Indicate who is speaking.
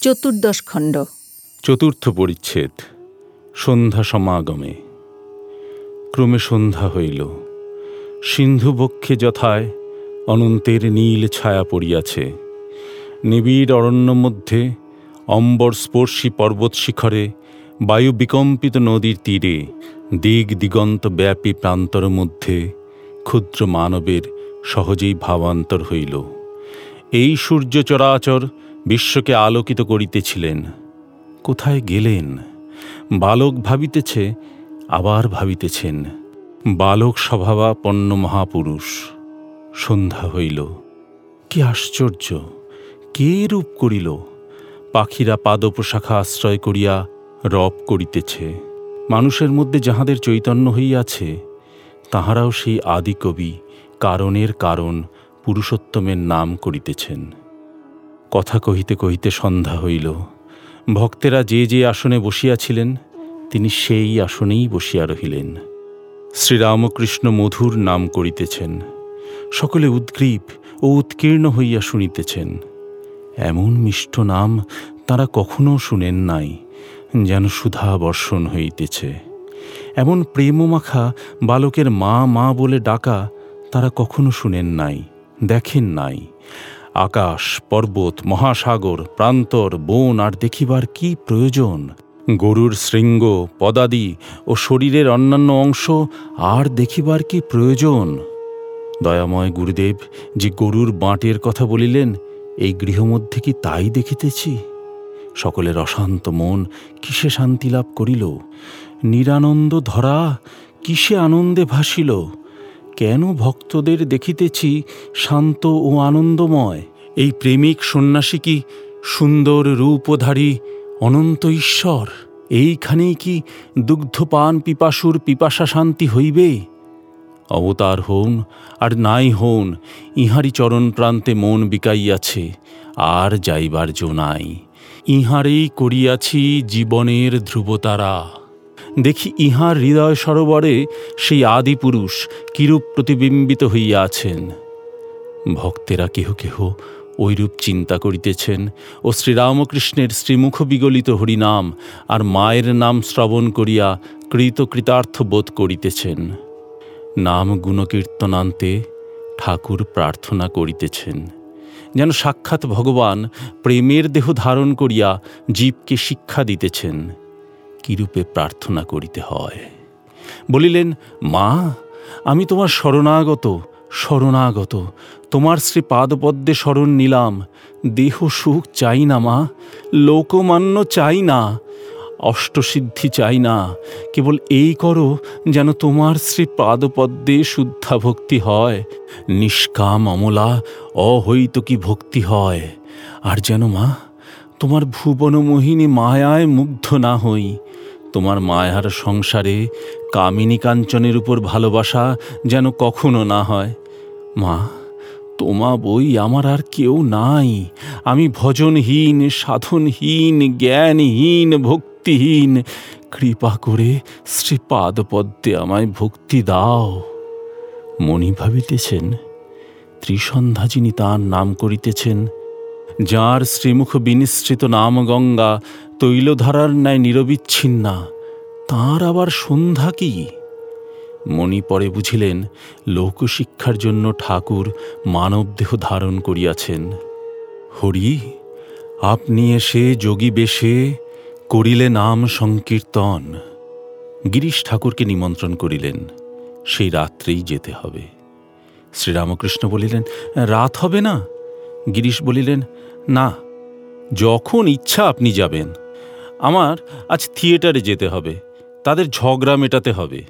Speaker 1: চতুর্দশ খণ্ড।
Speaker 2: চতুর্থ পরিচ্ছেদ, সন্ধ্যা সমাগমে। ক্রমে সন্ধ্যা হইল। সিন্ধুবক্ষে যথায় অনন্তের নীল ছায়া পড়িয়াছে। নিবিড় অরণ্য মধ্যে অম্বর স্পর্শী পর্বত শিখরে বায়ু বিকম্পিত নদীর তীরে দিগ দিগন্ত ব্যাপী প্রান্তর মধ্যে ক্ষুদ্র মানবের সহজেই ভাবান্তর হইল। এই সূর্য চরাচর বিশ্বকে আলোকিত করিতেছিলেন। কোথায় গেলেন? বালক ভাবিতেছে, আবার ভাবিতেছেন, বালক স্বভাবাপন্ন মহাপুরুষ। সন্ধ্যা হইল। কি আশ্চর্য! কে রূপ করিল? পাখিরা পাদপ্রশাখা আশ্রয় করিয়া রব করিতেছে। মানুষের মধ্যে যাহাদের চৈতন্য হইয়াছে, তাহারাও সেই আদি কবি কারণের কারণ পুরুষোত্তমের নাম করিতেছেন। কথা কহিতে কহিতে সন্ধ্যা হইল। ভক্তেরা যে যে আসনে বসিয়াছিলেন, তিনি সেই আসনেই বসিয়া রহিলেন। শ্রীরামকৃষ্ণ মধুর নাম করিতেছেন। সকলে উদ্গ্রীব ও উৎকীর্ণ হইয়া শুনিতেছেন। এমন মিষ্ট নাম তারা কখনো শুনেন নাই, যেন সুধা বর্ষণ হইতেছে। এমন প্রেমমাখা বালকের মা মা বলে ডাকা তারা কখনো শুনেন নাই, দেখেন নাই। আকাশ, পর্বত, মহাসাগর, প্রান্তর, বন, আর দেখিবার কি প্রয়োজন? গরুর শৃঙ্গ, পদাদি ও শরীরের অন্যান্য অংশ, আর দেখিবার কি প্রয়োজন? দয়াময় গুরুদেব যে গরুর বাঁটের কথা বলিলেন, এই গৃহমধ্যে কি তাই দেখিতেছি? সকলের অশান্ত মন কিসে শান্তি লাভ করিল? নিরানন্দ ধরা কিসে আনন্দে ভাসিল? কেন ভক্তদের দেখিতেছি শান্ত ও আনন্দময়? এই প্রেমিক সন্ন্যাসী কি সুন্দর রূপধারী অনন্ত ঈশ্বর? এইখানেই কি দুগ্ধপান পিপাসুর পিপাসা শান্তি হইবে? অবতার হন আর নাই হন ইহারি চরণ প্রান্তে মন বিকাইয়াছে, আর যাইবার জো নাই। ইহারেই করিয়াছি জীবনের ধ্রুবতারা। দেখি ইহার হৃদয় সরোবরে সেই আদিপুরুষ কিরূপ প্রতিবিম্বিত হইয়া আছেন। ভক্তেরা কেহ কেহ ঐরূপ চিন্তা করিতেছেন ও শ্রীরামকৃষ্ণের শ্রীমুখ বিগলিত হরিনাম আর মায়ের নাম শ্রবণ করিয়া কৃতকৃতার্থ বোধ করিতেছেন। নাম গুণকীর্তনান্তে ঠাকুর প্রার্থনা করিতেছেন। যেন সাক্ষাৎ ভগবান প্রেমের দেহ ধারণ করিয়া জীবকে শিক্ষা দিতেছেন। কিরূপে প্রার্থনা করিতে হয়? বলিলেন, মা, আমি তোমার শরণাগত শরণাগত। তোমার শ্রী পাদপদ্মে শরণ নিলাম। দেহ সুখ চাই না, মা। লোকমান্য চাই না। অষ্টসিদ্ধি চাই না। কেবল এই করো যেন তোমার শ্রী পাদপদ্মে শুদ্ধা ভক্তি হয়। নিষ্কাম অমলা অহৈতকী ভক্তি হয়। আর যেন, মা, তোমার ভুবন মোহিনী মায়ায় মুগ্ধ না হই। তোমার মায়ার সংসারে কামিনী কাঞ্চনের উপর ভালোবাসা যেন কখনো না হয়। মা, তোমা বই আমার আর কেউ নাই। আমি ভজনহীন, সাধনহীন, জ্ঞানহীন, ভক্তিহীন। কৃপা করে শ্রীপাদ পদ্মে আমায় ভক্তি দাও। মণি ভাবিতেছেন ত্রিসন্ধ্যা যিনি তাঁর নাম করিতেছেন যার শ্রীমুখ বিনিশ্রিত নাম গঙ্গা তৈলধারার ন্যায় নিরবিচ্ছিন্না, তাঁর আবার সন্ধ্যা কি? মণি পরে বুঝিলেন, লোকশিক্ষার জন্য ঠাকুর মানবদেহ ধারণ করিয়াছেন। হরি, আপনি এসে যোগী বেশে করিলে নাম সংকীর্তন। গিরিশ ঠাকুরকে নিমন্ত্রণ করিলেন, সেই রাত্রেই যেতে হবে। শ্রীরামকৃষ্ণ বলিলেন, রাত হবে না? গিরিশ বলিলেন না যখন ইচ্ছা আপনি যাবেন। আমার আজ থিয়েটারে যেতে হবে। তাদের ঝগড়া মেটাতে হবে।